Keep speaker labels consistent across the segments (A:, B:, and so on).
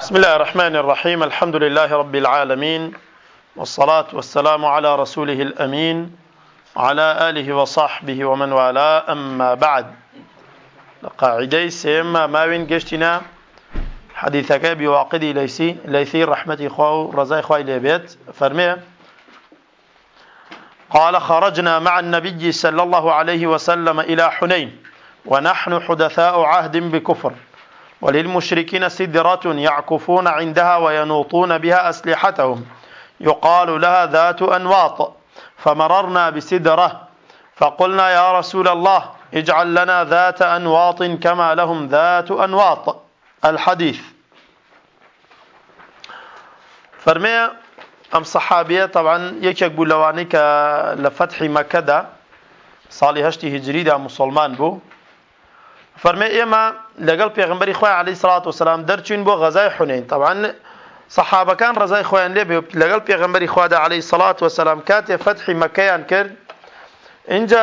A: بسم الله الرحمن الرحيم الحمد لله رب العالمين والصلاة والسلام على رسوله الأمين على آله وصحبه ومن والاه أما بعد قاعدي سيما ما وين قشتنا حديثك بواقدي ليسي ليثي رحمتي خو رزاي خواه ليبيت فرمي قال خرجنا مع النبي صلى الله عليه وسلم إلى حنين ونحن حدثاء عهد بكفر وللمشركين سدرة يعكفون عندها وينوطون بها أسلحتهم يقال لها ذات أنواط فمررنا بسدرة فقلنا يا رسول الله اجعل لنا ذات أنواط كما لهم ذات أنواط الحديث فرمي أم صحابية طبعا يكيك بلوانيك لفتح مكة صالي هشتي هجري دا مسلمان بو فرمي إما لقل پێغمبەری خۆی علی سرات و سلام دەرچین بو غەزای حونین طبعا صحابەکان ڕزای خۆیان لێ بێت لەگەڵ پێغمبەری خوادا علی سرات و سلام کاتێ فتح مەکەیان کرد اینجا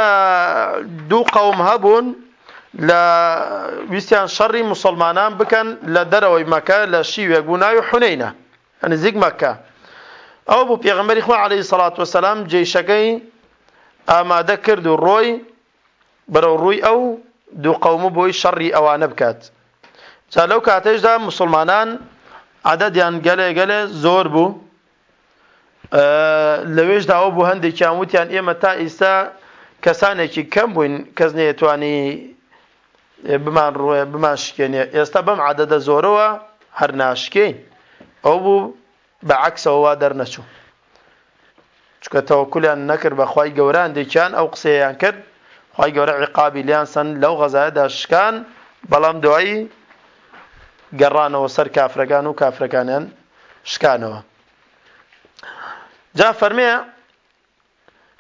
A: دو قوم هەبوون لا ویستیان شر مسلمانان بکەن لە دەرەوەی مەکە لە شیوێک بوو ناوی حونینە نزیک مەکە ئەو بوو پێغمبەری خوا علی سرات و سلام جێشەکەی ئامادە کرد و ڕۆی بەرەو ڕووی دوو قەومە بۆی شەڕی ئەوانە بکات جا لەو کاتێشدا مسلمانان عدەدیان گەلێ گەلێ زۆر بوو لەوێش داوە بوو هەندێکیان وتیان ئێمە تا ئێستا کەسانێکی کەم بووین کەس نێتوانی بمان ڕوێ بمان شکێنێ ئێستا بەم عادەدە زۆرەوە هەر ناشکین ئەو بوو بە عکسەوەوا دەرنەچوو چکە تەوەکولیان نەکرد بەخوای گەوران دیکیان ئەو قسەیان کرد خی گەورە عقابی لیانسن لو لەو غەزایەدا شکان بەڵام دوایی گەڕانەوە سەر کافرەکان و کافرەکانیان شکانەوە جا فەرمەیە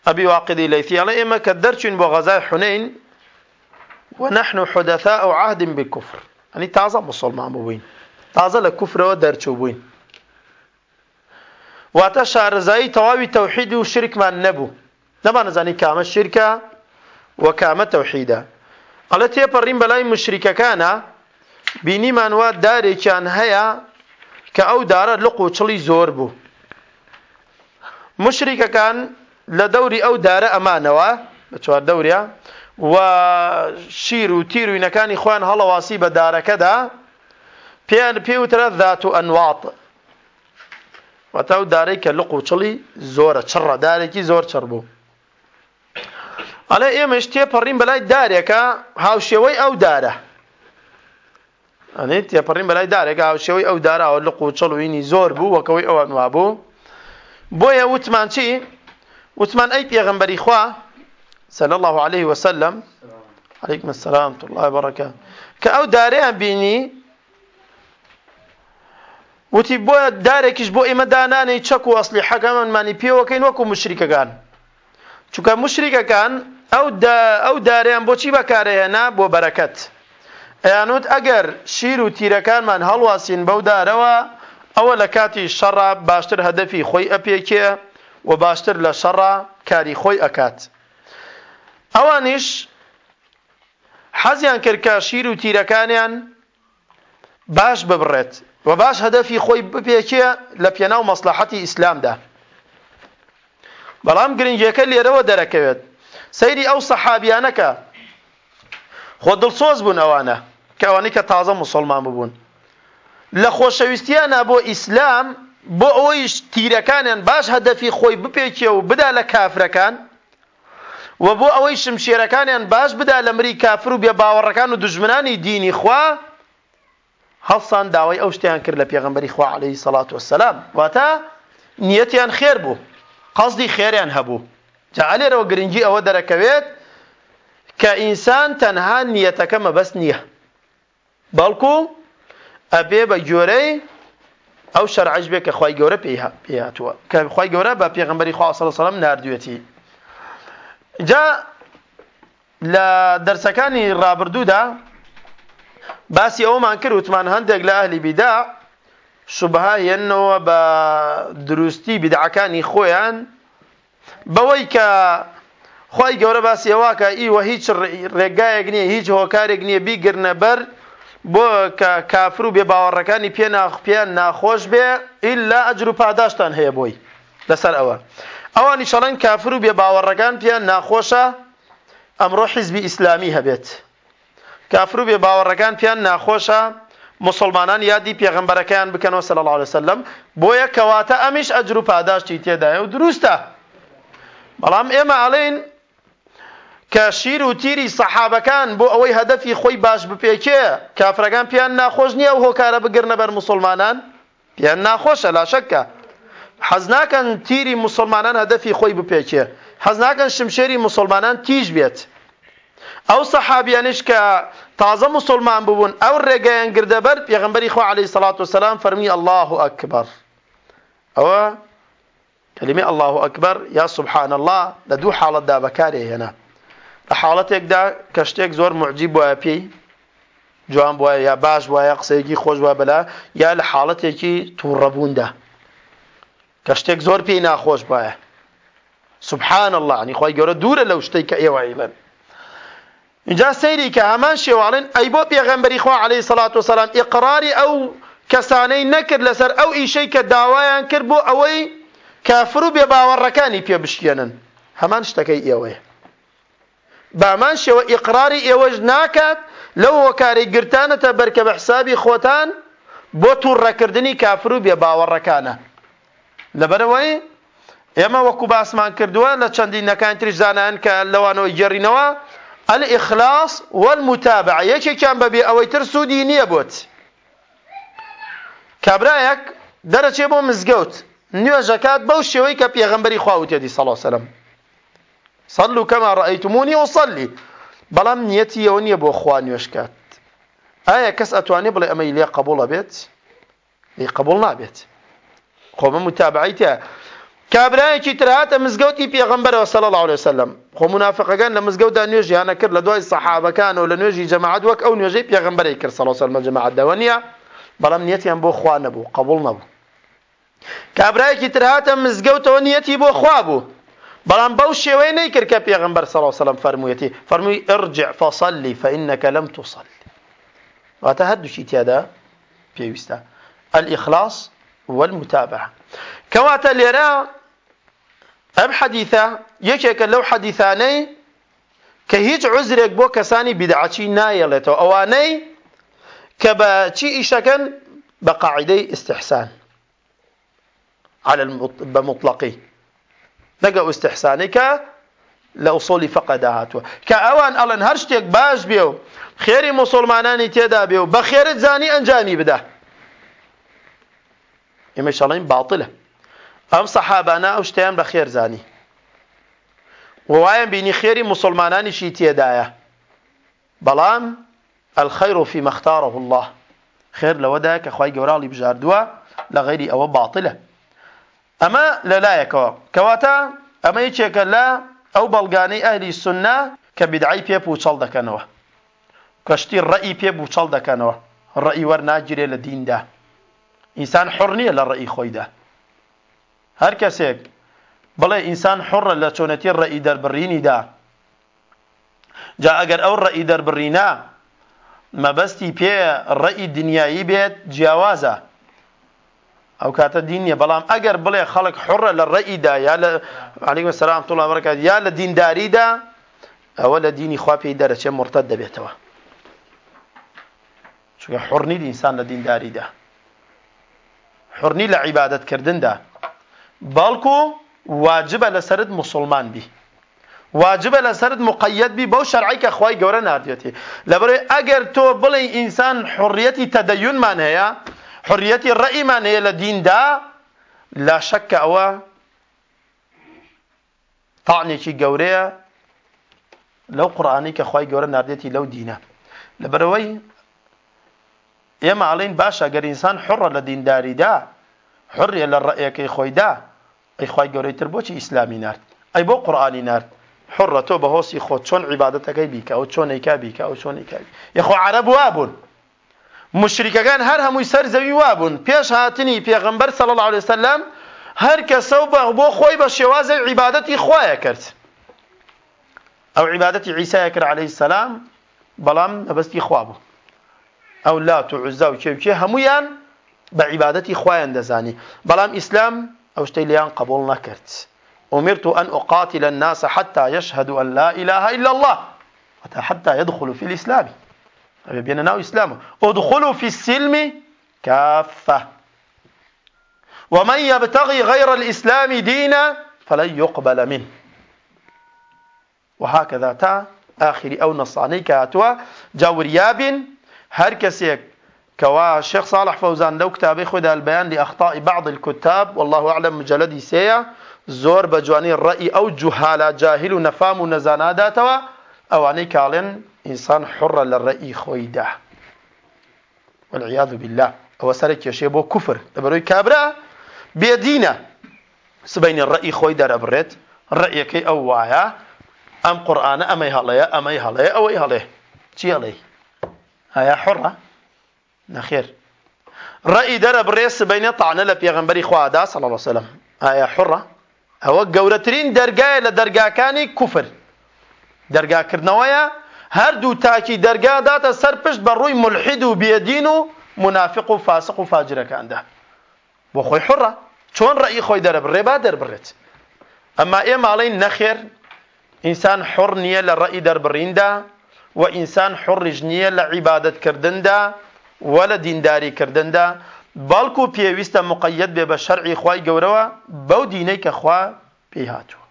A: ئەبی واقعی لەیتی ئەڵێ ئێمە کە بو بۆ غەزای ونحن حدثاء عهد بالكفر يعني تازه مسلمان بوين تازه لكفر ودرچو بوين واتە شارزایی تەواوی شرك و نبو نبا نەمانەزانی کامە شیرکە وەکامە تەوحیدە ئەڵە تێپەڕین بەلای مشریکەکانە بینیمان وا دارێکیان هەیە کە ئەو دارە لق و چڵی زۆر بوو مشریکەکان لە دەوری ئەو دارە ئەمانەوە بە چوار دەوریا و شیر و تیر و ینەکانی خۆیان هەڵەواسی بە دارەکەدا پێیان پێوترە ذات و ئەنواڵ وەتە ئەو دارەی کە لق و چڵی زۆرە چڕە دارێکی زۆر چڕ بوو ئەلێ ئێمەش تێپەڕین بەلای دارێکە هاوشێوەی ئەو دارە ئەنێ تێپەڕین بەلای دارێکە هاوشێوەی ئەو داراوە لە قوچەڵوینی زۆر بوو وەکەوەی ئەوان وابوو بۆیە وتمان چی وتمان ئەی پێغمبەری خوا سەل الله عليه وسلم عليكم السلام الله بركة کە ئەو دارەیان بینی وتی بۆە دارێکیش بۆ ئێمە دانانەی چەک و ئەسلی حەکەمەمانانی پێوەکەین وەکو مشریکەکان چونکە مشریکەکان ئەو داریان بۆچی بەکارەیەنا بۆ بەرەکەت ئەیانوت ئەگەر شیر و تیرەکانمان هەڵواسین بەو دارەوە ئەوە لە کاتی شەڕا باشتر هەدەفی خۆی ئەپێکێ و باشتر لە شەڕا کاری خۆی ئەکات ئەوانیش حەزیان کرد کە شیر و تیرەکانیان باش ببڕێت و باش هەدەفی خۆی بپێکێ لە پێناو مەسلحەتی ئیسلامدا بەڵام گرنگەکە لێرەوە دەرەکەوێت سەیری ئەو سەحابیانەکە خۆ دڵسۆز بوون ئەوانە کەوانی کە تازە مسلمان ببوون لە خۆشەویستیانە بۆ ئیسلام بۆ ئەوەیش تیرەکانیان باش هەدەفی خۆی بپێکێ و بدا لە کافرەکان و بۆ ئەوەی شمشێرەکانیان باش بدا لە مری کافر و بێباوەڕەکان و دژمنانی دینی خوا هەڵسان داوای ئەو شتیان کرد لە پێغمبەری خوا عليهەی سەڵات وسلام واتە نیەتیان خێر بوو قەزدی خێریان هەبوو تعالێرەوە گرنگی ئەوە دەرەکەوێت کە ئینسان تەنها نیەتەکە مەبەست نییە بەڵکو ئەبێ بە جۆرەی ئەو شەرعەش بێت کە خی گەورە پێهاتوە کە خی گەورە بە پێغمبەری خوا سەلم نردوێتی جا لە دەرسەکانی ڕابردوودا باسی ئەومان کرد وتمان هەندێک لە ئەهلی بیدا شوبها هێنەوە بە دروستی بیدعەکانی خۆیان بەوەی کە خی گەورە باسی ئەوواکە ئیوە هیچ ڕێگایەک نییە هیچ هۆکارێک نییە بیگرنە بەر بۆ کە کافر و بێ باوەڕەکانی پێ ناخپیان ناخۆش بێ ئللا ئەجر و پاداشتان هەیە بۆی لەسەر ئەوە ئەوانی شەڵەن کافر و بێ باوەڕەکان پێیان ناخۆشە ئەمڕۆ حیزبی ئیسلامی هەبێت کافر و بێ باوەڕەکان پێیان ناخۆشە مسلمانان یادی پێغمبەرەکەیان بکەنەوە سەل الله عليه وسلم بۆیە کەواتە ئەمیش ئەجر و پاداشتی تێدایە و دروستە بەڵام ئێمە ئەڵێن کە شیر و تیری سەحابەکان بۆ ئەوەی هەدەفی خۆی باش بپێکێ کافرەکان پیان ناخۆش نییە و هۆکارە بگرنە بەر مسلمانان پیان ناخۆشە لا شەکە حەز ناکەن تیری مسلمانان هەدەفی خۆی بپێکێ حەز ناکەن شمشێری مسلمانان تیژ بێت ئەو سەحابیانش کە تازە مسلمان ببوون ئەو ڕێگەیان گردەبەر پێغمبەری خۆ عليه سلاات وسلام فەرمی الله ئەکبەر ئەوە کلمه الله اکبر یا سبحان الله لە دوو حالت دا بەکارێ هێنا لە حاڵەتێکدا کە شتێک زۆر معجی بۆە پێی جوان بواە یا باش وایە قسەیەکی خۆش وە بەلا یا لە حاڵەتێکی تووڕەبووندا کە شتێک زۆر پێی ناخۆش باە سبحان الله نی خۆی گەورە دوورە لەو شتەی کە ئێوەیڵن اینجا سەیری کە هەمان شێواڵێن ئەی بۆ پێغەمبەری خوا عليه سلاات و سلام ئقراری ئەو کەسانەی نەکرد لەسەر ئەو ئیشەی کە داوایان کرد بۆ ئەوەی کافر و بێباوەڕەکانی پێبشکێنن هەمان شتەکەی ئێوەیە بامان شێوە ئیقراری ئێوەش ناکات لەو وەکاری گرتانەتە بەرکە بە حسابی خۆتان بۆ تووڕەکردنی کافر و بێباوەڕەکانە لەبەرەوەی ئێمە وەکو باسمان کردووە لە چەندینەکان تریش زانان کە لەوانەوەی گەڕینەوە ئەل ئیخلاس والمتابع یەکێکیان بەبێ ئەوەی تر سوودی نییە بۆت کابراەک دەرەچێ بۆ مزگەوت نوێژەکات بەو شێوەی کە پێغمبەری خواوتێدی سەڵ سەلم سەلو کەما ڕئیتمونی و سەلی بەڵام نیەتی ئەوە نییە بۆ خوا نوێشکات ئایا کەس ئەتوانێ بڵێ ئەمە لێ قبولە بێت لی قبول نابێت خۆمە متابعیتە کابراایەکی ترهاتە مزگەوتی پێغمبەرەوە سەڵ الله عليه وسلم خۆ منافقەکان لە مزگەوتدا نوێژیانە کرد لە دوای سەحابەکانەوە لە نوێژی جەماعات وەک ئەو نوێژەی پێغمبەری کرد سەڵ سەلمە جەماعات دەوە نیە بەڵام نیەتیان بۆ خوا نەبوو قبول نەبوو کابرایەکی تر هاتە مزگەوتەوە بلان بو شوی نه کړ ک پیغمبر صلی الله علیه وسلم فرمویتی فرموی ارجع فصلی فانك لم لەم وتهد شي تی تیادا پێویستە الإخلاص والمتابعة كواتا ليرا أم یکه ک لو حدیثانی هیچ عذر یک بو کسانی نه یلته بدعتي نايلته أواني كبا تشي إشكن بقاعدي استحسان على بمطلقه لەگە استحسانك لو صلي فەقەدا هاتووە كأوان الله نهرشتك باش بيو خيري مسلماني تيدا بيو بخير زاني بە خێرت زانی ئەنجامی بدە ئێمە باطلة أم ئەم أشتيان بخير زاني ووايم بيني زانی ووایم شي تيدا يا بلان الخير في مختاره الله خير لوداك اخوي جورالي بجاردوا لغيري او باطله ئەمە لەلایەکەوە کەواتە ئەمە یەکێکە لە ئەو بەڵگانەی ئەهلی سنە کە بدعی پێ پوچەڵ دەکەنەوە کەشتی ڕئی پێ بوچەڵ دەکەنەوە ڕئی وەرناگیرێ لە دیندا ئینسان حڕ نییە لە ڕئی خۆیدا هەر کەسێک بڵێ ئینسان حڕە لە چۆنەتی ڕئی دەربڕینیدا جا ئەگەر ئەو ڕئی دەربڕینا مەبەستی پێ ڕئی دنیایی بێت جیاوازە ئەو کاتە دینیە بەڵام ئەگەر بڵێ خەڵک حڕە لە ڕئیدا یا لە علیکم سلام توڵ بەکات یا لە دینداریدا ئەوە لە دینی خوا پێی دەرەچێ مرتد دەبێتەوە چونکە حڕنی ئینسان لە دینداریدا حڕنی لە عیبادەتکردندا بەڵکو واجبە لەسرت مسلمان بی واجبە لەسرت مقەد بی بەو شەرعی کە خوای گەورە ناردێتی لەبەرێ ئەگەر تۆ بڵێ ئینسان حڕیەتی تەدەیونمان هەیە حرية الرأي ما نيل لدين دا لا شك أو طعني شي قورية لو قرآني كخواي جورا نارديتي لو دينه لبروي يا معلين باشا إنسان حر لدين ئێمە ئاڵین باشە گەرینسان حڕە لە دینداریدا حڕە لە ڕێیەکەی خۆیدا ئەیخوای گەورەیتر بۆچی ئیسلامی نرد ئەی بۆ قورآانی نرد حڕە تۆ بە هۆسی خۆ چۆن عیباەتەکەی بیکە ئەو چۆنێکا بیکە ئەو يا خو عرب وا مشرکەکان هر همو سر زوی وابون پیش هاتنی پیغمبر صلی الله عليه وسلم هەر کەسە بە بۆ خوای به شواز عبادت خوای کرد او عبادت عیسی کر عليه السلام بەڵام نەبەستی خوابو او لا لات و چه چه کێوکێ هەمویان بە عیبادەتی خوایان دەزانی بەڵام ئیسلام ئەو شتەی لیان قبول نکرد أمرت أن أقاتل الناس حتى يشهدوا أن لا إله إلا الله حتى يدخلوا في الإسلام amebyananao Uislamu udkhulu fi silmi kaffa ومن يبتغي غير الإسلام دينا فلن يقبل منه وهكذا تا آخر أو نصاني كاتوا جورياب هر كسيك كوا الشيخ صالح فوزان لو كتاب يخد البيان لأخطاء بعض الكتاب والله أعلم مجلدي سيا زور بجواني الرأي أو جهالة جاهل نفام نزانا داتوا أواني كالن انسان حر للرأي خويدا والعياذ بالله او سرك يا شيبو كفر دبروي طيب كابرا بيدينا سبين الرأي خويدا ربرت رأيك او وايا ام قرآن ام اي هلايا ام اي هلايا او هلايا چی هلايا هيا حرة نخير رأي درب ريس بين طعنة لبيغنبري دا صلى الله عليه وسلم هيا حرة هو قورترين درقاء لدرقاء كاني كفر درقاء كرنوايا هەردوو تاکی دەرگا داتە سەر پشت بە ڕووی ملحید و بێدین و منافق و فاسق و فاجرەکاندا بۆ خۆی حڕە چۆن ڕەئی خۆی دەرەبڕ ڕێبا دەربڕێت ئەمما ئێمە ئاڵین نەخێر ئینسان حڕ نییە لە ڕەئی دەربڕیندا و ئینسان حڕیش نییە لە عیبادەتکردندا و لە دینداریکردندا بەڵکو پێویستە مقەت بێ بە شەرعی خوای گەورەوە بەو دینەی کە خوا پێی هاتووە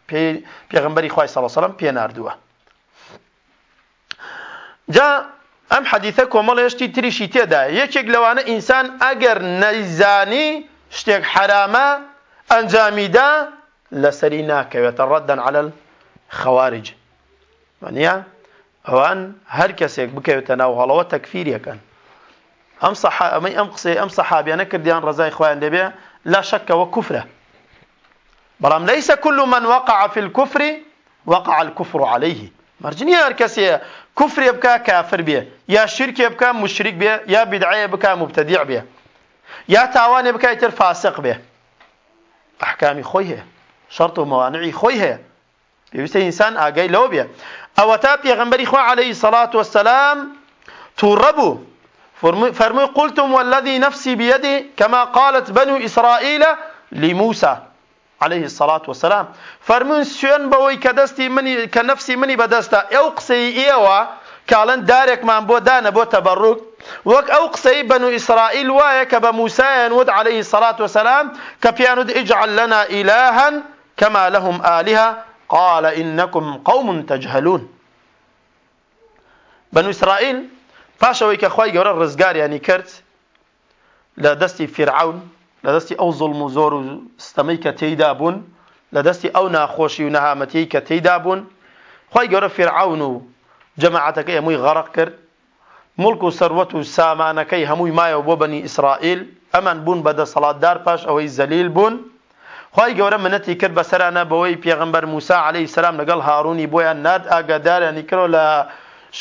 A: پێغمبەری خوای سەڵ سەڵم پێ نردووە جا ئەم حەدیثە کۆمەڵێشتی تریشی تێدا یەکێک انسان ئینسان ئەگەر نەیزانی شتێک حرامە ئەنجامیدا لەسەری ناکەوێتە ڕەدەن على الخوارج وانە ئەوان هەر کەسێک بکەوێتە ناو هەڵەوە تەکفیریەکەن ام ئەمەی ام, قسەی ئەم سەحابیانە کردیان رضای خۆیان دەبێ لا و کفره برام ليس كل من وقع في الكفر وقع الكفر عليه مرجنية هر كفر يبكى كافر بيه يا شرك يبكى مشرك بيه يا بدعة يبكى مبتدع بيه يا تعوان يبكى يتر فاسق بيه أحكامي خويه شرط وموانعي خويه خۆی هەیە پێویستە لو ئاگای لەوە بێ ئەوە تا پێغەمبەری خۆ عەلەیهی سەڵات وەسەلام قلتم والذي نفسي بيده كما قالت بنو إسرائيل لموسى عليه الصلاة والسلام فرمون سوێن بوي كدستي مني كنفسي مني بدستا او قصي ايوا قسەی دارك من بو دانا بو بۆ وك او قصي بنو اسرائيل و ئیسرائیل وایە ود عليه الصلاة والسلام کە اجعل لنا إلها كما لهم آلهة قال إنكم قوم تجهلون بنو إسرائيل فاشا ويك اخوي گەورە ڕزگاریانی يعني كرت لدستي فرعون لە دەستی ئەو زڵم و زۆر و ستەمەی کە تێیدا بوون لە دەستی ئەو ناخۆشی و نەهامەتی کە تێیدا بوون خی گەورە فرعون و جەماعەتەکە هەمووی غەرق کرد ملک و سەروەت و سامانەکەی هەمووی مایەوە بۆ بەنی ئیسرائیل ئەمان بوون بەدە سەڵاتدار پاش ئەوەی زەلیل بوون خی گەورە منەتی کرد بەسەرانە بەوەی پێغمبەر موسا عليهەی سلام لەگەڵ هارونی بۆیان ناد ئاگاداریانی کردەوە لە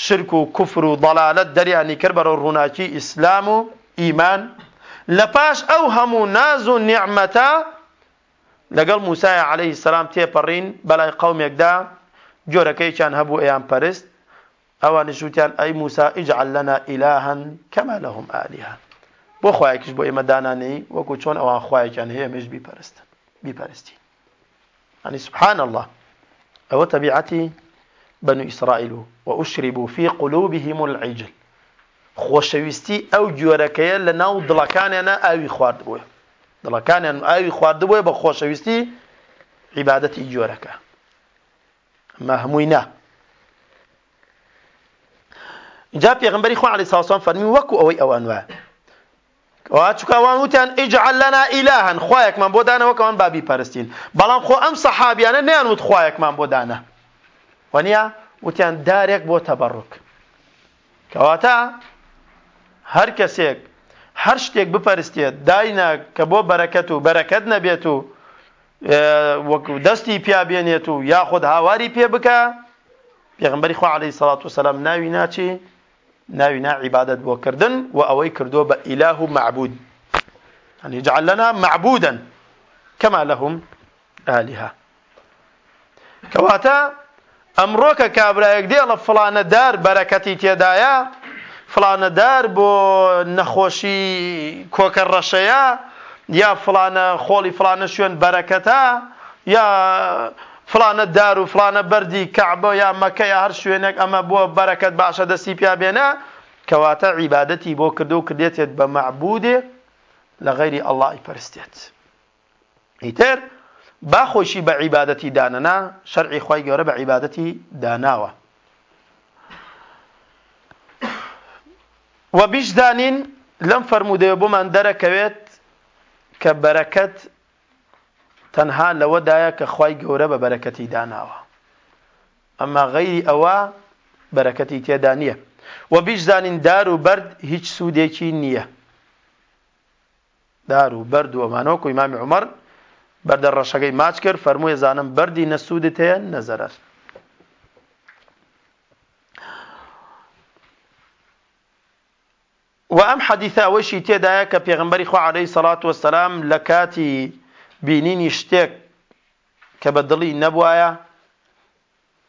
A: شرک و کوفر و دەڵالەت دەریانی کرد بەرەو ڕووناچی ئیسلام و ئیمان لپاش ئەو موسى ناز و نیعممەتە لەگەڵ موسایە قوم سلام تێپەڕین بەلای قومێکدا جۆرەکەیان هەبوو ئەیان او ئەوان نشوتیان اي موسى اجعل لنا لهم کەما بو ئالیهان کش بو بۆ ئێمە دانانەی چون او ئەوان چان هەیە مش بیپەرستن بیپەرستی يعني سبحان الله أو طبيعتي بنو إسرائيل وأشربوا في قلوبهم العجل خۆشەویستی ئەو جۆرەکەیە لە ناو دڵەکانیانە ئاوی خوارد بووە دڵەکانیان ئاوی خوارد بووە بە خۆشەویستی عیبادەتی جۆرەکە ما هەمووی نا جا پێغمبەری خۆ علی ساسان فەرمی وەکو ئەوەی ئەوان وە وا چکوان وتیان ئیجعل لنا ئیلاهن خوایەکمان بۆ دانەوە کەمان بابی پەرستین بەڵام خۆ ئەم سەحابیانە نیان وت خوایەکمان بۆ دانە وەنیە وتیان دارێک بۆ تەبەڕک کەواتە هەر کەسێک هەر شتێک بپەرستێت داینە کە بۆ بەرەکەت و بەرەکەت نەبێت و وەکو دەستی پیابێنێت و یاخود هاواری پێ بکە پێغمبەری خوا عليه سڵات و سەسلام ناوی ناچی ناوی ناعیبادت بۆکردن و ئەوەی کردو بە ئیلاه و معبود يعني اجعل لنا معبودا كما لهم آلهة كواتا ئەمڕۆکە کابراەک دێڵە فلانە دار بەرەکەتی تێدایە فلانەدار بۆ نەخۆشی کۆکە ڕەشەیە یا فلانە خۆڵی فلانە شوێن بەرەکەتە یا فلانە دار و فلانە بەری کەعبە یا مەکە یا هەر شوێنێک ئەمە بۆ بەرەکەت باشە دەستی پیابێنە کەواتە عیباەتی بۆ کردو و کردێتێت بە معبودێ لە غەیری ئەلهی پەرستێت. ئیتر باخۆشی بە عیباەتی داننا شەرعی خی گەورە بە عیباەتی داناوە. و بیشدانین لەم فرەرمودەوە بۆمان دەرەکەوێت کە بەرەکەت تەنها لەوەدایە کە خی گەورە بە بەرەکەتی داناوە ئەمما غەیری ئەوە بەرەکەتی تێدا نییە و بیشدانین دار و بەرد هیچ سوودێکی نییە دار و بەرد و ئەمانەوە کوی مامی عمر بەردە ڕەشەکەی ماچ کرد فەرمووی زانم بەری نەسوودت هەیە نەزەرست و ئەم حەدیثە ئەوەشی تێدایە کە پێغمبەری خۆ عەلەی سەڵات وەسەلام لە کاتی بینینی شتێک کە بە دڵی نەبوایە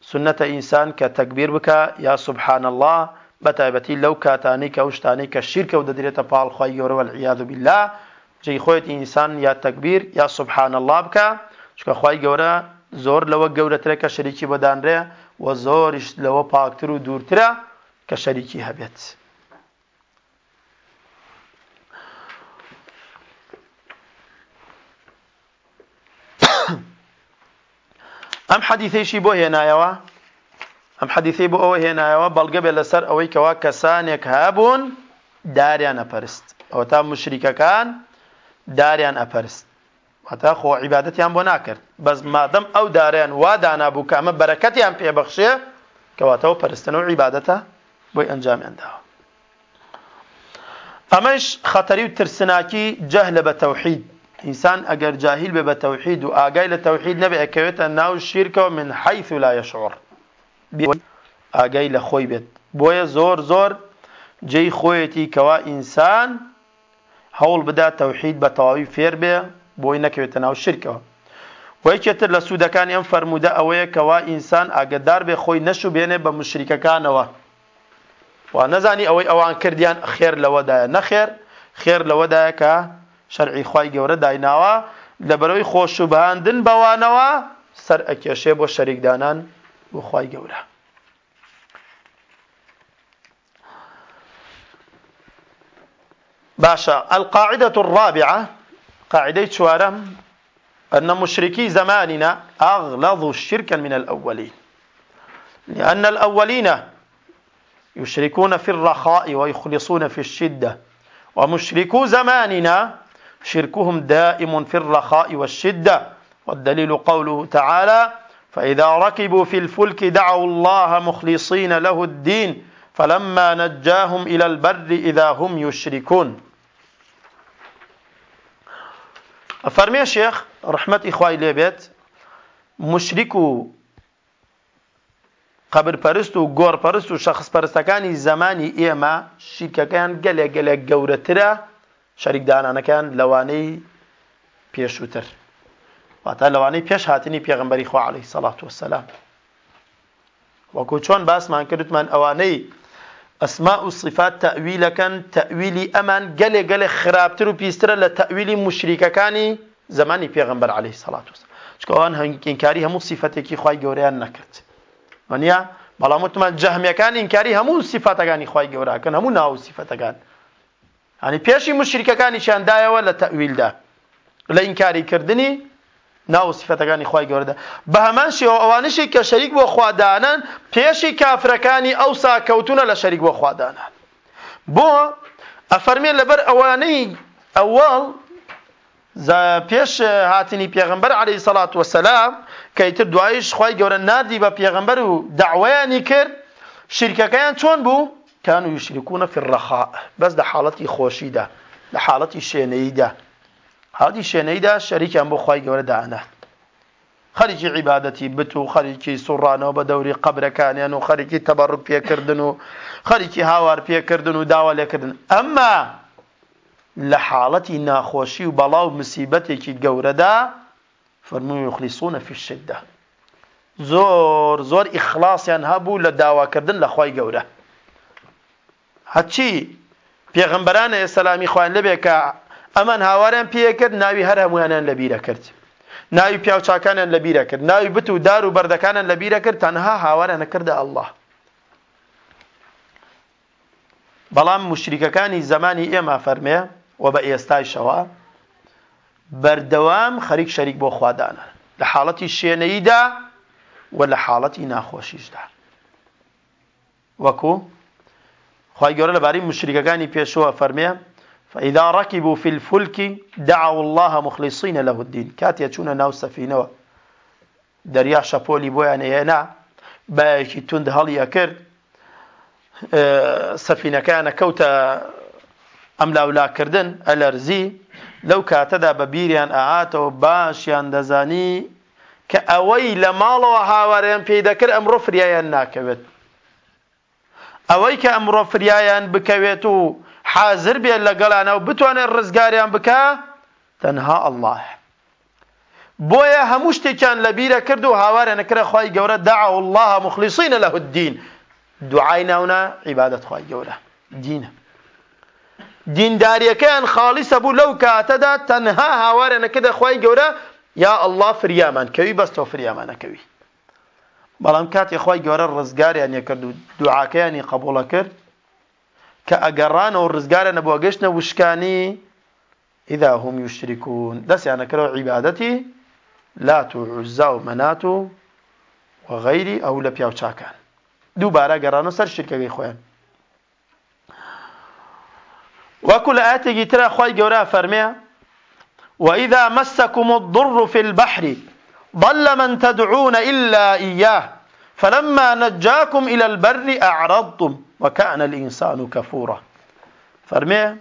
A: سنەتە ئینسان کە تەکبیر بکە یا سبحان الله بەتایبەتی لەو کاتانی کە شتانی کە شیرکە و دەدرێتە پاڵخوای گەورەوە العیاذ بالله جێی خۆیت ئینسان یا تەکبیر یا سبحان الله بکە چکە خی گەورە زۆر لەوە گەورەترە کە شەریکی بەدانرێ و زۆریش لەوە پاکتر و دوورترە کە شەریکی هەبێت. ئەم حەدیثێکی بۆ هێنایەوە ئەم حەدیثەی بۆ ئەوە هێنایەوە بەڵگە بێت لەسەر ئەوەی کەوا کەسانێک هابوون داریان ئەپەرست ئەوە تا مشریکەکان داریان ئەپەرست هەتا خۆ عیباەتیان بۆ ناکرد بەس مادەم ئەو داریان وا دانابوو کامە بەرەکەتیان پێبەخشێ کەواتەوە پەرستنەوە عیباەتە بۆی ئەنجامیانداوە ئەمەش خەتەری و ترسناکی جەهلە بە تەوحید ئینسان ئەگەر جاهیل بێ بە تەوحید و ئاگای لە تەوحید نەبێ ئەکەوێتە ناو شیرکەوە من حیث لا یشعر ئاگای لە خۆی بێت بۆیە زۆر زۆر جێی خۆیەتی کەوا ئینسان هەوڵ بدا تەوحید بە تەواوی فێر بێ بۆی نەکەوێتە ناو شیرکەوە وەیکێتر لە سوودەکان ئەم فەرموودە ئەوەیە کەوا ئینسان ئاگدار بێ خۆی نەشو بێنێ بە مشریکەکانەوە و نەزانی ئەوەی ئەوان کردیان خێر لەوەدایە نەخێر خێر لەوەدایە کە شرعی خوای گەورە لبروی خوشو بەرەوەی بوانوا سر اکیشه با شریک شەریکدانان و خوای گوره باشا القاعدة الرابعة قاعدة شوارم أن مشركي زماننا أغلظ شركا من الأولين لأن الأولين يشركون في الرخاء ويخلصون في الشدة ومشركو زماننا شركهم دائم في الرخاء والشدة والدليل قوله تعالى فإذا ركبوا في الفلك دعوا الله مخلصين له الدين فلما نجاهم إلى البر إذا هم يشركون أفرمي شيخ رحمة إخوائي لبيت مشركوا قبر پرستو گور پرستو شخص پرستکانی زمانی ایما شیرکەکەیان گله گله گەورەترە شەریکدانانەکان لەوانەی پێشووتر واتا لەوانەی پێش هاتنی پێغمبەری خوا عليه سەڵات وسلام وەکو چۆن باسمان کردوتمان ئەوانەی ئەسما و صفات تەویلەکەن تەویلی ئەمان گەلێ گەلێ خراپتر و پیسترە لە تەویلی مشریکەکانی زمانی پێغمبەر عليه سەڵات وسلام چکە ئەوان هەنگینکاری هەموو صفەتێکی خوای گەورەیان نەکرد وانە بەڵام وتمان جەهمیەکان ئینکاری هەموو صفاتەکانی خوای گەورەکەن هەموو ناو صفەتەکان ئەنی پێشی مشریکەکانی چیاندایەوە لە تەویلدا لە ئینکاریکردنی ناو سفەتەکانی خی گەوردە بە هەمان شێوە ئەوانشی کە شەریک بۆ خوادانن پێشی کافرەکانی ئەو ساکەوتونە لە شەریک بۆ خوادانان بۆ ئەفەرمێن لەبەر ئەوانەی ئەوڵ پێش هاتنی پێغمبەر عليه سەڵات وسلام کەیتر دوایش خی گەورە نادی بە پێغمبەر و داوایانی کرد شرکەکەیان چۆن بوو كانوا يشركون في الرخاء بس ده حالتي خوشي ده ده حالتي شيني ده هذه شيني ده شريك أم بخواي جورا دعنا خارج عبادتي بتو خارج سرانه بدوري قبر كان يعني خارج تبرك فيه كردنو خارج هاوار فيه كردنو داوا لكردن أما لحالتي ناخوشي وبلاو مصيبتي كي جورا ده فرموا يخلصون في الشدة زور زور إخلاص يعني هبو لداوا كردن لخواي جورا هەچی پێغمبەرانە ئێسەلامی خوان لەبێکە ئەمان هاواران پێکرد ناوی هەر هەمویانیان لە بیرە کرد ناوی پیاوچاکانیان لە بیرە کرد ناوی بت و دار و بەردەکانیان لە بیرە کرد تەنها هاوارانە کردە ئەله بەڵام مشریکەکانی زمانی ئێمە فەرمێ و بە ئێستای شەوە بەردەوام خەریک شەریک بۆ خوادانە لە حاڵەتی شوێنەییدا و لە حاڵەتی ناخۆشیشدا وەکوو خی گەورە لەبارەی مشریکەکانی پێشەوە فەرمەیە فإذا ركبوا في الفلك دعوا الله مخلصين له الدين كات يچون ناو سفينه دريا شپولي بو يعني هنا باكي تند هل يكر سفينه كان كوتا املا ولا كردن الارزي لو كاتدا ببيريان اعاتو باشيان دزاني كاوي لمالو هاوريان پیدا کر امرو فريا ناكبت ئەوەی کە ئەمڕۆ فریایان بکەوێت و حازر بێت لەگەڵانەوە بتوانێت ڕزگاریان بکە تەنها ئەله بۆیە هەموو شتێکیان لە بیرە کرد و هاوارە نەکرە خی گەورە داع الله مخلیصینە لە هودین دوعای ناونا عیبادت خی گەورە دینە دینداریەکەیان خاڵیسە بوو لەو کاتەدا تەنها هاوارە نەکردە خی گەورە یا الله فریامان کەوی بەستەوە فریامانەکەوی بەڵام کاتی خی گەورە ڕزگاریان یەکرد و دوعاکەیانی قبولە کرد کە ئەگەڕانەوە ڕزگارە انا گەشتە وشكاني اذا هم يشركون دس يعني لات عبادتي لا و مەنات وغيري او ئەو لە پیاوچاکان دووبارە گەڕانە سەر شکەکەی خۆیان وەکو لە ئاەتێکی ترە خی گەورە وإذا مسكم الضر في البحر ضل من تدعون إلا إياه فلما نجاكم إلى البر أعرضتم وكان الإنسان كفورا فرمي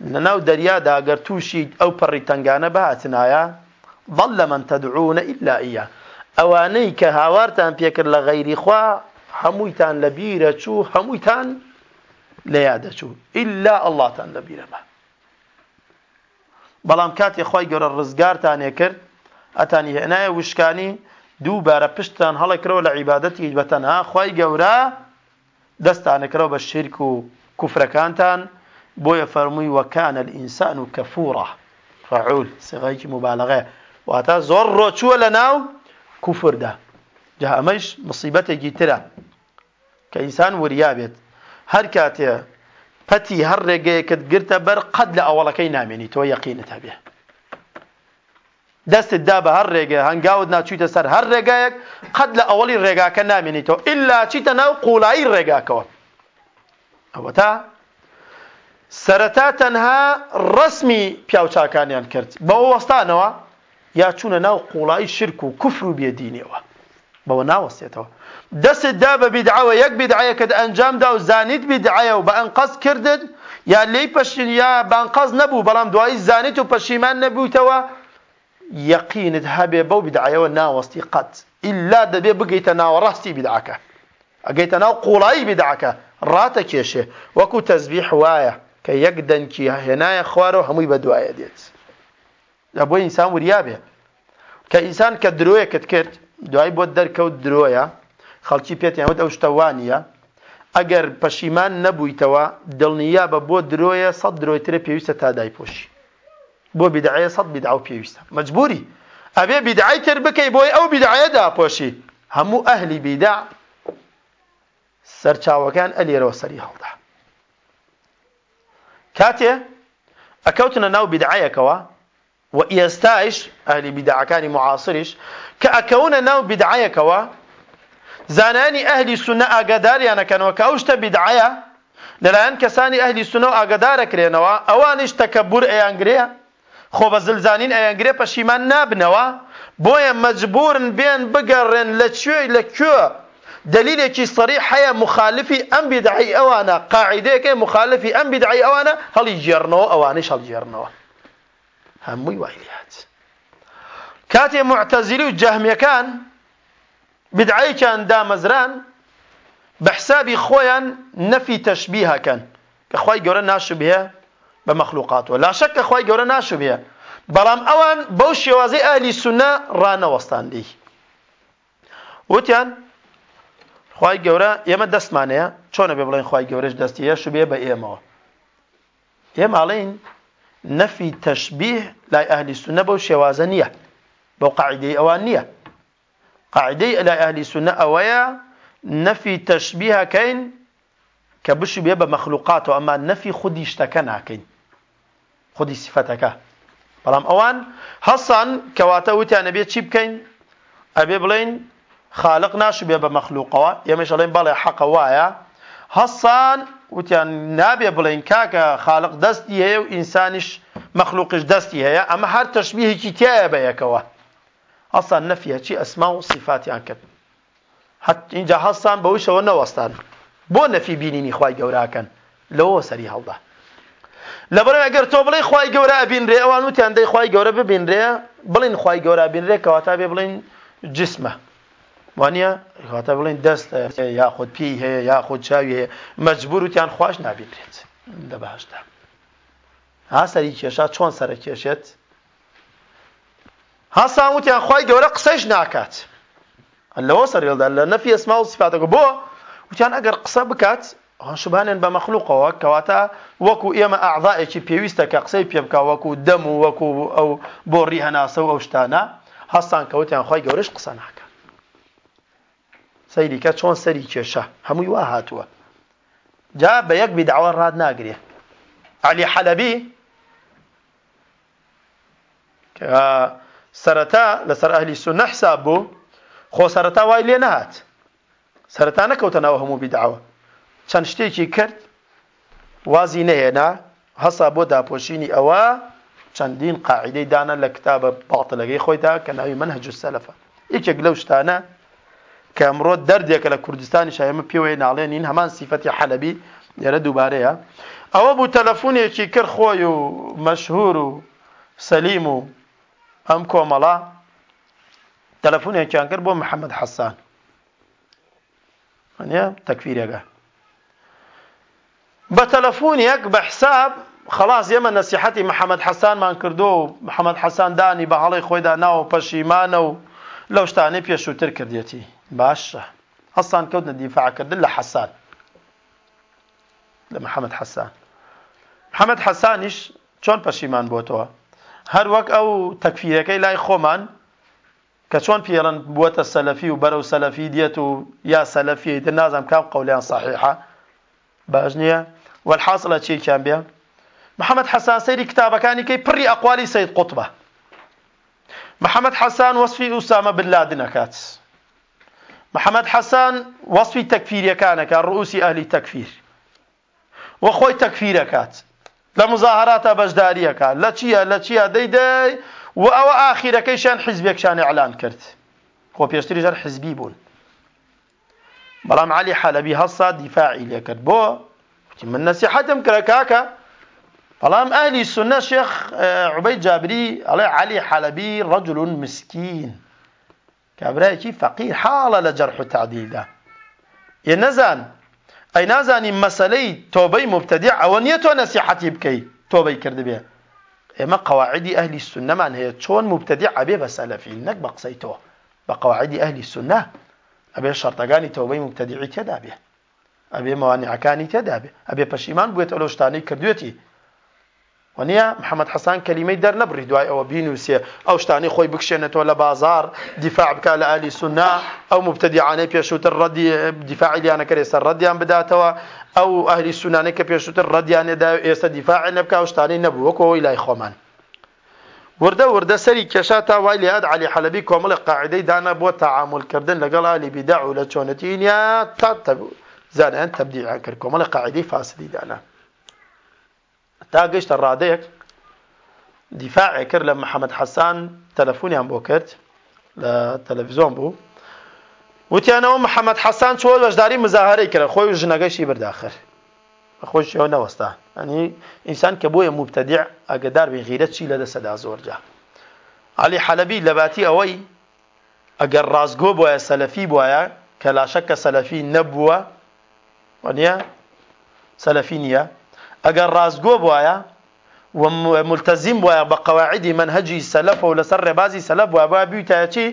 A: لناو دريا دا اگر توشي أو پري تنگانة يا ضل من تدعون إلا إياه أوانيك کە بيكر پێکرد لە حمويتان لبيرة شو حمويتان بیرە شو هەموویتان الله یادەچوو ئللا ئەلاتان لە بیرەمە بەڵام کاتێ خی کرد ئەتانی هنا وشکانی بار پشتان هەڵێکرەوە لە عیباەتی بەتەنها خی گەورە دەستانەکرەوە بە شرک و کوفرەکانتان بۆیە فەرمووی وەکانە ئینسان و کەفورە فعول سغایکی مبالغه واتە زۆر ڕۆچووە لە ناو کوفردا جا ئەمەش مصیبەتێکی ترە کە ئینسان وریا بێت هەر کاتێ پەتی هەر ڕێگەیەکت گرتە بەر قەت لە ئەوڵەکەی تو تۆ یەقینت دەستت دا بە هەر ڕێگە هەنگاوت ناچیتە سەر هەر ڕێگایەک قەت لە ئەوەڵی ڕێگاکە نامێنیتەوە ئللا چیتە ناو قوڵایی ڕێگاکەوە ئەوە تا سەرەتا تەنها ڕسمی پیاوچاکانیان کرد بەوە وەستانەوە یا چوونە ناو قوڵایی شرک و کوفر و بێدینیەوە بەوە ناوەستێتەوە دەست دا بە بیدعەوە یەک بیدعەیەکت ئەنجام دا و زانیت بیدعەیە و بە ئەنقەز کردت یا لێی پەشین یا بانقەز نەبوو بەڵام دوایی زانیت و پەشیمان نەبووتەوە یەقینت هەبێ بەو بدعایەوە ناوەستی قەت ئللا دەبێ بگەیتە ناوەڕاستی بدعکە ئەگەیتە ناو قوڵایی بدعکە ڕاتە کێشێ وەکو تەزبیح وایە کە یەک دەنکی هێنایە خوارەوە هەمووی بەدوایە دێت لە بۆی ئینسان وریابێ کە ئینسان کە درۆیەکت کرد دوای بۆ دەرکەوت درۆیە خەڵکی پێتیانوت ئەو شتەوانە ئەگەر پەشیمان نەبوویتەوە دڵنییا بە بۆ درۆیە سەد درۆی ترە پێویستە تا دایپۆشی بۆ بدعەیە سەد بدعە و پێویستە مەجبوری ئەبێ بدعای تر بکەی بۆی ئەو بدعەیە داپۆشی هەموو ئەهلی بیدع سەرچاوەکان ئەلێرەوە سەری هەڵدا کاتێ ئەکەوتنە ناو بدعایەکەوە و ئێستایش ئەهلی بدعەکانی معاصریش کە ئەکەونە ناو بدعایەکەوە زانانی ئەهلی سنە ئاگاداریانەکەنەوە کە ئەو شتە بدعایە لەلایەن کەسانی ئەهلی سنە و ئاگادارەکرێنەوە ئەوانیش تەکەبور ئەیانگرەیە خۆ بە زلزانین ئەیەنگرێ پەشیمان نابنەوە بۆیە مەجبورن بێن بگەڕێن لە کوێ لە کوێ دلیلێکی سەری حەیە مخالفی ئەم بدعی ئەوانە قاعدەیەکەی مخالفی ئەم بدعی ئەوانە هەڵی جێڕنەوە ئەوانش هەڵجێڕنەوە هەمووی وای هات کاتێ معتەزیلی و جەهمیەکان بدعیکیان دامەزران بە حسابی خۆیان نەفی تەشبیهەکەن کە خی گەورە ناشبهەیە بە مەخلوقاتەوە لا شەکە خی گەورە ناشوبە بەڵام ئەوان بەو شێوازەی ئالی سونە ڕانەوەستاندی وتیان خی گەورە ئێمە دەستمانەیە چۆنە بێ بڵێن خی گەورەش دەستیە شوبێ بە ئێمەوە ئێماڵین نەفی تەشببیه لای ئەهلی سونە بەو شێوازە نییە بەو قاعدەی ئەوان نییە قاعدەی لای ئەهلی سونە ئەوەیە نەفی تەشببیهکەین کە بشو بێ بە مەخلوقاتەوە ئەمان نەفی خودی شتەکە ناکەین خودی صفت صفتەکە بەڵام ئەوان هەسان کەواتە وتیان نەبێت چی بکەین ابی بلین خالق ناشو ناش بێ بە مەخلوقەوە ئێمەش ئەڵێن بەڵێ حەقە وایە هەسان وتیان بلین که که خالق دەستی هەیە و مخلوقش مەخلوقش دەستی اما هر تشبیه کی تیه بیا یەکەوە حسن نفیه چی ئەسما و صفاتی صفاتیان کرد اینجا هەستان و نەوەستان بۆ نفی بینینی خی گەوراکەن لەوە سەری هەڵدا لەبەرم ئەگەر تۆ بڵێ خی گەورە ئەبینرێ ئەوان وتیان دەی خی گەورە ببینرێ بڵین خی گەورە بینرێ کەواتا بێ بڵین جسمە وانە خاتە بڵین دەست یاخود پێی هەیە یاخود چاوی هەیە مەجبور وتیان خوش نابینرێت لە باشدا هاسەری کێشا چۆن سەرە کێشێت هاسان وتیان خی گەورە قسەش ناکات لەوە سەرێڵدا لە نەفی ئەسما و سفاتەکە بۆ وتیان ئەگەر قسە بکات هەشبانن بە مەخلوقەوە کەواتە وەکو ئێمە ئاعضائێکی پێویستە کە قسەی پێ بکە وەکو دەم و وەکو ئەو بۆ ڕیهەناسە و ئەو شتانە هەستان کەوتیان خۆی گەورش قسە ناکە سەیریکە چۆن سەری کێشە هەمووی وا هاتووە جا بە یەک بیدعوە ڕاد ناگرێ علی حەلەبی سەرەتا لەسەر ئەهلی سونە حساب بوو خۆ سەرەتا وای لێ نەهات سەرەتا نەکەوتە ناوە هەموو بیدعوە چەند شتێکی کرد وازی نەهێنا هەسا بۆ داپۆشینی ئەوە چەندین قاعدەی دانا لە کتابە باڵتەلەگەی خۆیدا کە ناوی من هەجو سەلەفە یەکێک لەو شتانە کە ئەمڕۆ دەردێکە لە کوردستانی شایمە پێوەی ناڵێنین هەمان سیفەتی حەلەبی لێرە دووبارەیە ئەوە بوو تەلەفۆنێکی کرد خۆی و مەشهور و سەلیم و ئەم کۆمەڵا تەلەفۆنێکیان کرد بۆ محەممەد حەسان تەکفیرێگە بتلفون يك بحساب خلاص يمن نصيحتي محمد حسان ما انكردو محمد حسان داني بهالي خويدا ناو بشيمانو لو شتاني بيشو تر كرديتي باشا اصلا كودنا دفاع كرد حسان لمحمد حسان محمد حسان چۆن پەشیمان بۆتەوە هەر وەک ئەو تەکفیرەکەی لای خۆمان کە چۆن پێڵەن بووەتە سەلەفی و برو سەلەفی ديتو يا سلفي سەلەفی تر نازانم کام قولیان صحیحە والحاصلة چی کان بیا محمد حسان سيري كتابكاني كي بري أقوالي سيد قطبة محمد حسان وصفي أسامة بن لادن أكات محمد حسان وصفي تكفير يكانك رؤوسي أهل التكفير وخوي تكفير لا لمظاهرات بجدارية كان لا تشيا لا تشيا دي دي وأو آخر كيشان حزبك شان إعلان كرت خو بيشتري جان حزبي بون بلام علي حلبي هصا دفاعي لكت بو من نصيحتهم كركاكا فلام أهل السنة شيخ آه، عبيد جابري علي حلبي رجل مسكين كابراكي فقير حال لجرح تعديل ده ينزان أي نزان مسألة توبة مبتدع أو نيتو نصيحتي بكي توبة كرد بيه إما قواعد أهل السنة من هي چون مبتدع أبي مسألة في إنك بقصيتوه بقواعد أهل السنة أبي شرطقاني توبة مبتدعي به ئەبێ مەوانعەکانی تێدا بێ ئەبێ پەشیمان بوێت ئەو شتانەی کردوێتی وەنیە محەممەد حەسان کەلیمەی دەرنەبری دوای ئەوە بینوسێ ئەو شتانی خۆی بکشێنێتەوە لە بازار دیفاع بکە لە ئالی سنا ئەو مبتەدیعانەی پێشووتر ڕەدی دیفاعیلیانەکەێ سەر ڕەدیان بداتەوە ئەو ئەهلی سونانەی کە پێشووتر ڕەدیانێدا ئێستا دیفاعی نەبکە ئەو شتانی نەبوو وەکەوەی لای خۆمان وردە وردە سەری کێشا تا وای لێات علی حەلبی کۆمەڵی قاعدەی دانا بۆ تەعاملکردن لەگەڵ علی بیداع و لە چۆنەتی نیە تا تەبوو زانان تبديعان كركم كمال قاعده فاسدي دانا تا گشت الراديك دفاع كر لما محمد حسان تلفوني ام بوكرت للتلفزيون بو وتي انا محمد حسان چۆل بەشداری داري کرد كر ژنەگەشی برداخر خۆش برداخر نەوەستا ئەنی ئینسان يعني انسان مبتەدیع مبتدع بێ غیرە چی لە دەسەدا زۆرجا علي حلبي لباتي اوي ئەگەر ڕازگۆ بۆیە سەلەفی بواە کە لاشەکە سەلەفی نەبووە وانە سەلەفی نییە ئەگەر ڕازگۆ بواە ملتەزیم وایە بە قەواعدی منهجی سەلەف و لەسەر ڕێبازی سەلەف وایە بۆە بیتە چی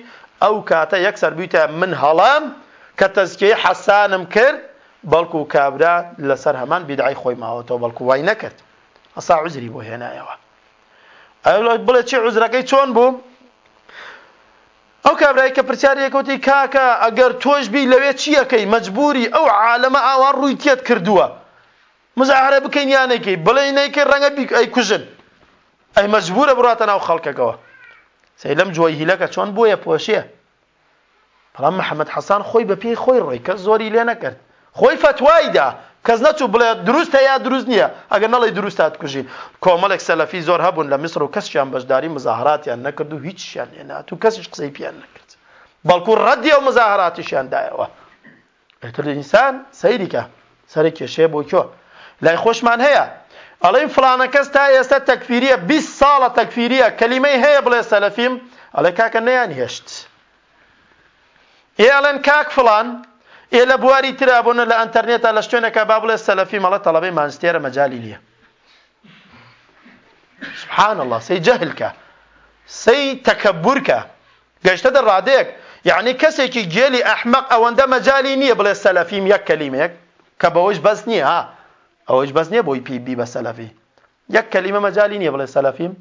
A: ئەو کاتە یەکسەر بیتە من هەڵام کە تەزکیی حەسانم کرد بەڵکو و کابرا لەسەر هەمان بیدعی خۆی ماوەتەوە بەڵکو وای نەکرد ئەسا عزری بۆ هێنایەوە ئەو بڵێ چی عزرەکەی چۆن بوو ئەو کابرای کە پرسیارەکەوتی کاکە ئەگەر تۆش بی لەوێ چیەکەی مجبوری ئەو عالەمە ئاوان ڕووی تێت کردووە مزاهرە بکەین یانەکەی بڵێ نەیکەی ڕەنگە ئەی کوژن ئەی مەجبورە بڕاتە ناو خەڵکەکەەوە سی لەم جوی هیلەکە چۆن بۆیە پۆشیە بەڵام محەممەد حەسان خۆی بە پێی خۆی ڕێی کە زۆری لێ نەکرد خۆی فتوایدا کەس نەچوو بڵێ دروستە یا دروست نییە ئەگەر نەڵی دروستات کوژین کۆمەڵێک سەلەفی زۆر هەبوون لە میسر و کەسیان بەشداری مزاهراتیان نەکرد و هیچیان لێنات و کەسیش قسەی پیان نەکرد بەڵکو ڕەدیە و مزاهراتیشیان دایەوە ئینسان سەیریکە سەر کێشەیە بۆ کۆ لای خۆشمان هەیە ئەڵێ فلانە کەس تا ئێستا تەکفیریە 20 ساڵە تەکفیریە کەلیمەی هەیە بڵێ سەلەفیم ئەڵێ کاکە نەیان هێشت ئێڵێن کاک فلان إلى بواري ترى أبونا لأنترنت على شوێنەکە با بڵێ سەلەفی مەڵە تەڵەبەی مانستێرە مەجای نییە سبحان الله سەی جەهلکە سەی تەکەبورکە گەشتە دە ڕادەیەک یعنی کەسێکی گێلی ئەحمەق ئەوەندە مەجای نییە بڵێ سەلەفیم یەک کەلیمێک کە بەوەش بەس نییە ئەوەش بەس بوي بي پیبی بە سەلەفی یەک کەلیمە مەجای نییە بڵێ سەلەفیم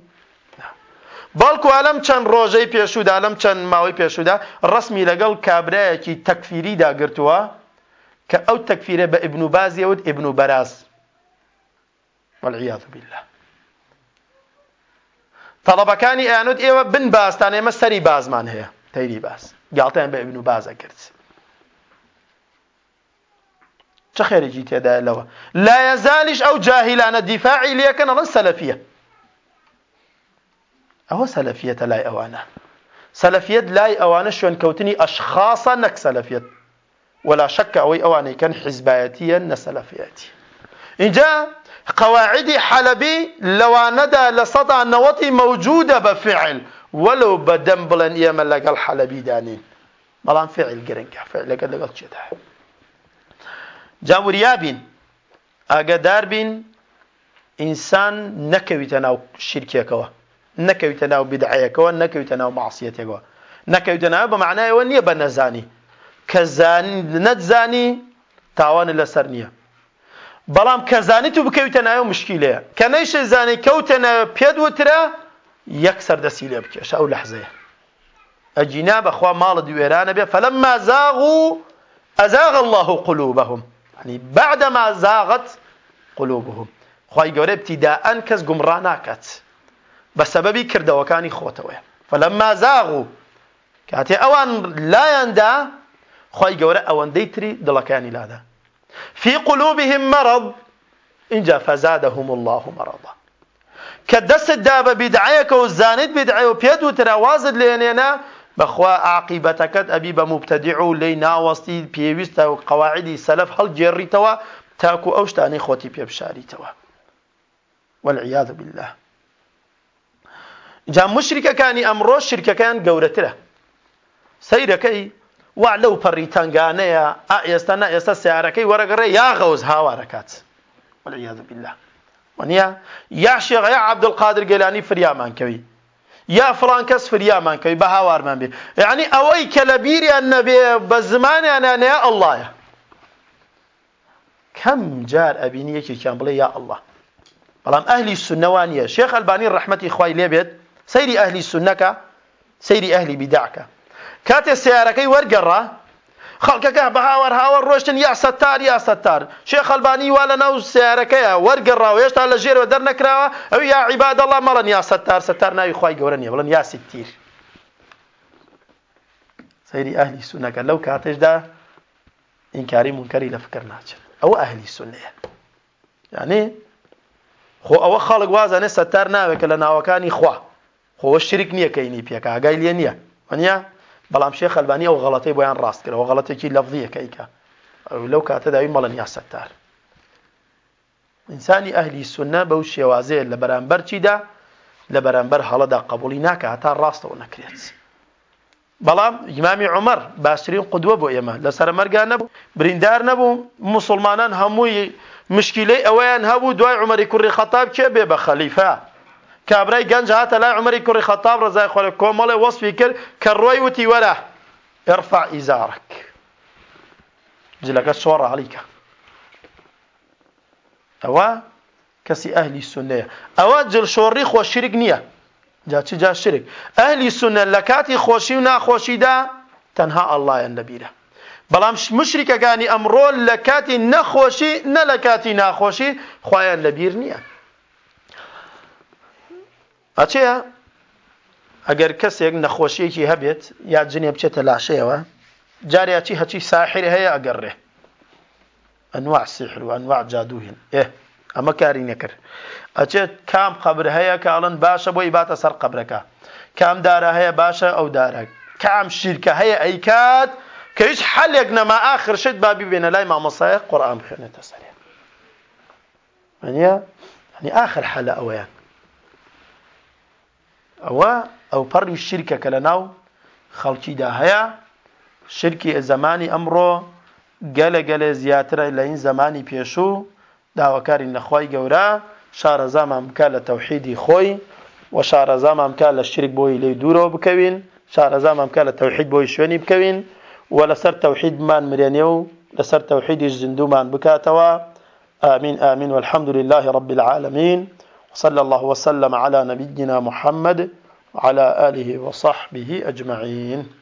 A: بەڵکو ئەلم چەند ڕۆژەی پێشودا لەم چەند ماوەی پێشودا ڕسمی لەگەڵ کابرایەکی تەکفیری داگرتووە کە ئەو تەکفیرە بە ئبن و بازیەوت ئبن و بەراز والعیاذ بالله تەڵەبەکانی ئەیانوت ئێوە بن باستان ئێمە سەری بازمان هەیە تەیری باز گاڵتەیان بە ئبن و بازە کرد چه خێرجی تێدا لەوە لا یەزالیش ئەو جاهیلانە دیفاعی لێکەن ئەڵەن سەلەفیە ئەوە سەلەفیەتە لای ئەوانە سەلەفیت لای ئەوانە كوتني اشخاصا نك سەلەفیت ولا شك أوي أوانا كان حزبايتيا نسلفياتي إن جاء قواعد حلبي لو ندى لسطع النوطي موجودة بفعل ولو بدم بلن إيما لقى الحلبي دانين بلان فعل قرنك فعل لقى لقى الجدع جاموريابين أقدار بين إنسان نكوي تناو شركيكوا نكويتنا ناو بدعەکەەوە معصيتك ناو بمعنى نەکەویتە ناو بە معنایەوە نییە بە تاوان لەسەر نییە كزاني تو بكويتنا ناو كنيش زاني كوتنا بيد وترا يكسر دسيله وترە یەک لحظه لێ بکێش مال لەحزەیە ئەجینا فلما زاغوا أزاغ الله قلوبهم يعني بعدما زاغت قلوبهم خواهي قوري ابتداء كز قمراناكت بە سەبەبی خوته خۆتەوەە فلما زاغوا کاتێ ئەوان جورا اوان گەورە ئەوەندەی تری لا ده في قلوبهم مرض اینجا فزادهم الله مرضا کە دەستدا بە بیدعەکە و زانیت بیدعی و پێت و تراوازت لێنێنا بەخوا عقیبەتەکەت ئەبی بە مبتەدیع و لەی ناوەستی پێویستە و قواعدی سەلف هەڵگێڕیتەوە تاکو ئەو شتانەی خۆتی پێبشاریتەوە بالله جا مشریکەکانی ئەمڕۆ شرکەکان گەورەترە سیرەکەی وا لەو پەڕی تنگانەیە ئا ئێستا نا ئێستا سیارەکەی وەرەگەڕێ یا غەوز هاوارەکات والعیاذ بالله وەنیە یا شێغ یا عەبدولقادر گەیلانی فریامانکەوی یا فلان کەس فریامان کەوی بە هاوارمان بێ یعنی يعني ئەوەی کە لە بیریان نەبێ بە زمانیانانەیە ئەلهە کەم جار ئەبینی یەکێکیان بڵێ يا الله بەڵام ئەهلی ونيا شيخ الباني الرحمة إخوائي لێبێت سيري أهل السنة سيري أهل بدعك كاتي سياركي ورقرة خەڵکەکە بەهاوەەر هاوە ڕۆشتن يا سەتار یا سەتار شێخ خەلبانی وا لە ناو سیارەکەیە وەرگەڕاو هێشتا لە ژێرەوە دەرنەکراوە ئەو يا عیبادەڵە مەڵەن یا سەتار سەتار ناوی خی گەورە نیە بڵن یاسی تیر سەیری ئەهلی سونەکە لەو کاتێشدا ئینکاری مونکەری لە فکر ناچن أو ئەهلی سونەیە يعني خو او خالق وازانێ سەتار ناوێت کە لە ناوەکانی خوا خۆش شرک نییە کەینی پێکە ئاگای لێ نییە وانە بەڵام شێ خەلبانی ئەو غڵەتی بۆیان ڕاست کردەوە غڵەتێکی لەفظیەکەیکە لەو کاتەداوی مەڵەنیا سەکتار ئینسانی ئەهلی سنە بەو شێوازەیە لە بەرامبەر چیدا لە بەرامبەر هەڵەدا قبولی ناکە هەتا ڕاستەوە نەکرێت بەڵام ئیمامی عمر باشترین قدووە بۆ ئێمە لەسەر مەرگا نەبوو بریندار نەبوو مسلمانان هەمووی مشکلەی ئەوەیان هەبوو دوای عمەری کوڕی خەتاب کێ بێ بە خەلیفە كابري جنج هات لا عمري كوري خطاب رزاي خوري كومال وصف يكر كروي وتي ولا ارفع ازارك جلك الصورة عليك اوا كسي اهل السنه اوا جل شوريخ وشرك نيه جا جا شرك اهل السنه لكاتي خوشي ونا خوشي دا تنها الله النبي له بلام مشرك غاني امرو لكاتي نخوشي نلكاتي نخوشي خويا النبي نيه ئەچەیە ئەگەر نخوشی کی هبیت یا جنێ و جاری جارێکی هەچی ساحر هەیە ئەگەڕێ انواع سحر و انواع جادو هن اه، ئێ ئەمە کاری نکر ئەچێت کام قەبر هەیە کە باشه باشە بۆی سر قبر قەبرەکە کام داره هەیە باشه او داره کام شیرکە هەیە ئەیکات حل یک نما اخر شد با بی بێنە لای مامەسایە قورئان بخوێنێتە سەرێ منە هەنی اخر حل اویان ئەوە ئەو پەڕی شرکە کە لە ناو خەڵکیدا هەیە شرکی زمانی ئەمڕۆ گەلە گەلێ زیاترە لە این زمانی پێشوو داواکارین لەخوای گەورە شارەزامان بکە لە تەوحیدی خۆی و شارەزامان بکە لە شرک بۆی لێ دوورەوە بکەوین شارەزامان بکە لە تەوحید بۆی شوێنی بکەوین و لەسەر تەوحیدمان مرێنێ و لەسەر تەوحیدیش زیندومان بکاتەوە ئامین ئامین والحەمد لله رب العالمین صلى الله وسلم على نبينا محمد وعلى آله وصحبه أجمعين